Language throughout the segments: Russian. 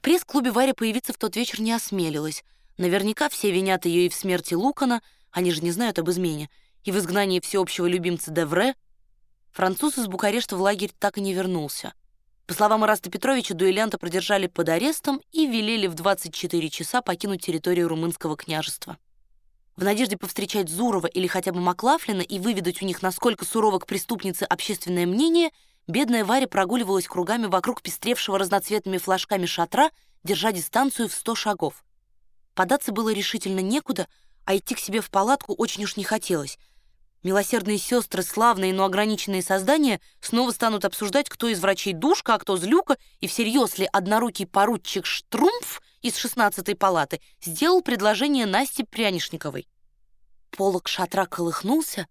Пресс-клубе Варя появиться в тот вечер не осмелилась. Наверняка все винят ее и в смерти Лукана, они же не знают об измене, и в изгнании всеобщего любимца Девре. Француз из Букарешта в лагерь так и не вернулся. По словам Ираста Петровича, дуэлянта продержали под арестом и велели в 24 часа покинуть территорию румынского княжества. В надежде повстречать Зурова или хотя бы Маклафлина и выведать у них, насколько сурово к преступнице общественное мнение, бедная Варя прогуливалась кругами вокруг пестревшего разноцветными флажками шатра, держа дистанцию в 100 шагов. Податься было решительно некуда, а идти к себе в палатку очень уж не хотелось. Милосердные сестры, славные, но ограниченные создания, снова станут обсуждать, кто из врачей душка, а кто злюка, и всерьез ли однорукий поручик Штрумф из шестнадцатой палаты сделал предложение Насте Прянишниковой. Полок шатра колыхнулся,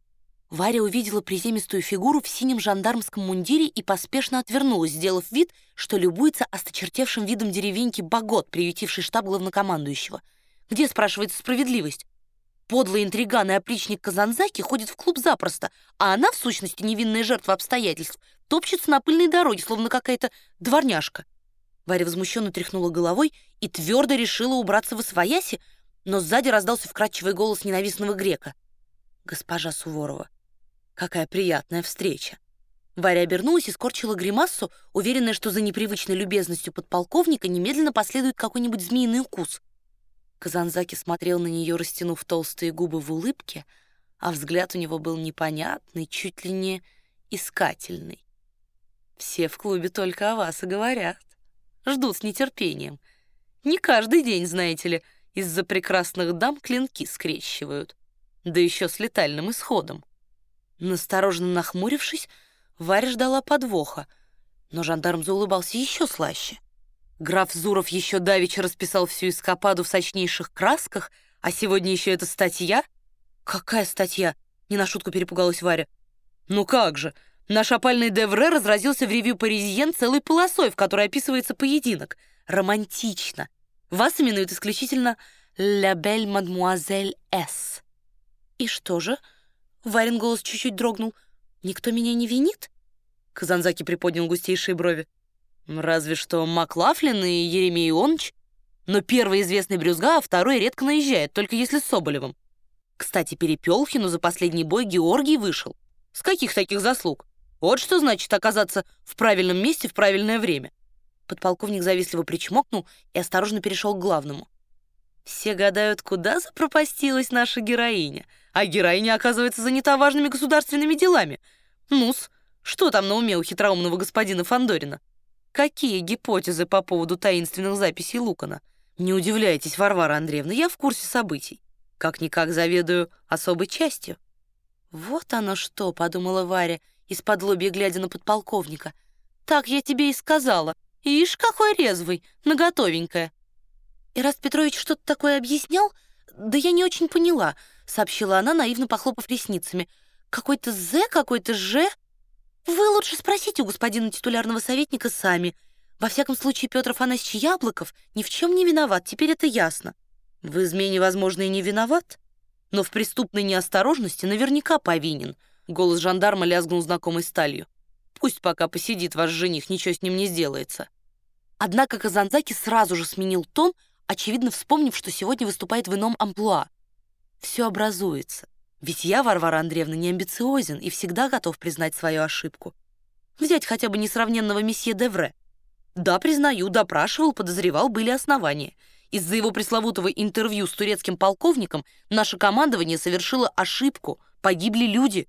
Варя увидела приземистую фигуру в синем жандармском мундире и поспешно отвернулась, сделав вид, что любуется осточертевшим видом деревеньки Богот, приютивший штаб главнокомандующего. Где, спрашивается, справедливость? Подлый интриган и опличник Казанзаки ходит в клуб запросто, а она, в сущности, невинная жертва обстоятельств, топчется на пыльной дороге, словно какая-то дворняжка. Варя возмущенно тряхнула головой и твердо решила убраться в освояси, но сзади раздался вкрадчивый голос ненавистного грека. «Госпожа Суворова, Какая приятная встреча. Варя обернулась и скорчила гримассу, уверенная, что за непривычной любезностью подполковника немедленно последует какой-нибудь змеиный укус. Казанзаки смотрел на нее, растянув толстые губы в улыбке, а взгляд у него был непонятный, чуть ли не искательный. Все в клубе только о вас и говорят. Ждут с нетерпением. Не каждый день, знаете ли, из-за прекрасных дам клинки скрещивают. Да еще с летальным исходом. Настороженно нахмурившись, Варя ждала подвоха, но жандарм заулыбался еще слаще. Граф Зуров еще давеча расписал всю эскападу в сочнейших красках, а сегодня еще эта статья? Какая статья? Не на шутку перепугалась Варя. Ну как же, наш опальный Девре разразился в ревью «Паризиен» целой полосой, в которой описывается поединок. Романтично. Вас именуют исключительно «La belle mademoiselle S». И что же? Варин голос чуть-чуть дрогнул. «Никто меня не винит?» Казанзаки приподнял густейшие брови. «Разве что Маклафлин и Еремей Ионыч. Но первый известный брюзга, а второй редко наезжает, только если с Соболевым. Кстати, Перепелхину за последний бой Георгий вышел. С каких таких заслуг? Вот что значит оказаться в правильном месте в правильное время». Подполковник завистливо причмокнул и осторожно перешел к главному. Все гадают, куда запропастилась наша героиня, а героиня, оказывается, занята важными государственными делами. Нус, что там на уме у хитроумного господина Фандорина? Какие гипотезы по поводу таинственных записей Лукана? Не удивляйтесь, Варвара Андреевна, я в курсе событий. Как-никак заведую особой частью. Вот оно что, подумала Варя, из-под лобья глядя на подполковника. Так я тебе и сказала. Ишь, какой резвый, наготовенькая. «Ираст Петрович что-то такое объяснял? Да я не очень поняла», — сообщила она, наивно похлопав ресницами. «Какой-то «З», какой-то «Ж». Вы лучше спросите у господина титулярного советника сами. Во всяком случае, Петр Афанасьевич Яблоков ни в чем не виноват, теперь это ясно. В измене, возможно, и не виноват, но в преступной неосторожности наверняка повинен. Голос жандарма лязгнул знакомой сталью. Пусть пока посидит ваш жених, ничего с ним не сделается. Однако Казанзаки сразу же сменил тон, очевидно вспомнив, что сегодня выступает в ином амплуа. Все образуется. Ведь я, Варвара Андреевна, не амбициозен и всегда готов признать свою ошибку. Взять хотя бы несравненного месье Девре. Да, признаю, допрашивал, подозревал, были основания. Из-за его пресловутого интервью с турецким полковником наше командование совершило ошибку, погибли люди.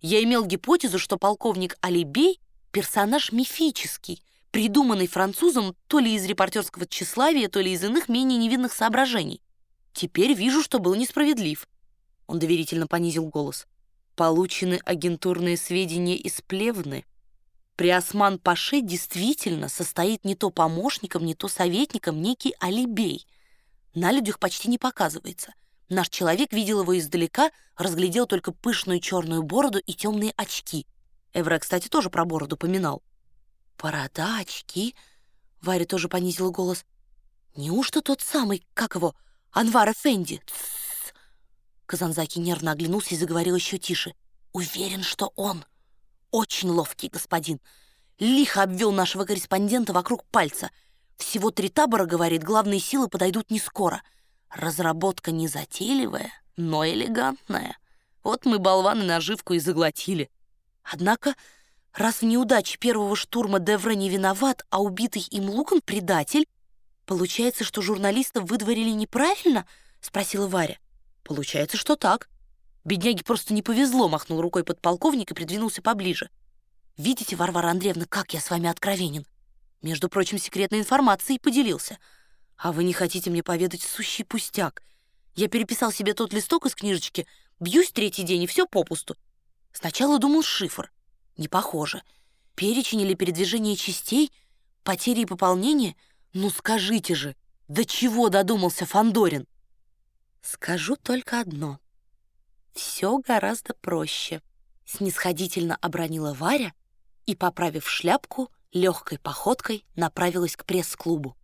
Я имел гипотезу, что полковник Алибей — персонаж мифический, придуманный французом то ли из репортерского тщеславия, то ли из иных менее невинных соображений. Теперь вижу, что был несправедлив. Он доверительно понизил голос. Получены агентурные сведения из Плевны. Приосман Паше действительно состоит не то помощником, не то советником некий Алибей. На людях почти не показывается. Наш человек видел его издалека, разглядел только пышную черную бороду и темные очки. Эвре, кстати, тоже про бороду поминал. «Борода, очки?» Варя тоже понизила голос. «Неужто тот самый, как его, Анвар Эфенди?» Казанзаки нервно оглянулся и заговорил еще тише. «Уверен, что он. Очень ловкий господин. Лихо обвел нашего корреспондента вокруг пальца. Всего три табора, говорит, главные силы подойдут не скоро. Разработка не затейливая, но элегантная. Вот мы болваны наживку и заглотили. Однако, раз в неудаче первого штурма Девре не виноват, а убитый им Лукан предатель, получается, что журналистов выдворили неправильно? Спросила Варя. Получается, что так. Бедняге просто не повезло, махнул рукой подполковник и придвинулся поближе. Видите, Варвара Андреевна, как я с вами откровенен? Между прочим, секретной информацией поделился. А вы не хотите мне поведать сущий пустяк. Я переписал себе тот листок из книжечки, бьюсь третий день, и все попусту. Сначала думал шифр. Не похоже. Перечень или передвижение частей, потери и пополнения? Ну скажите же, до чего додумался Фандорин? Скажу только одно все гораздо проще», — снисходительно обронила Варя и, поправив шляпку, легкой походкой направилась к пресс-клубу.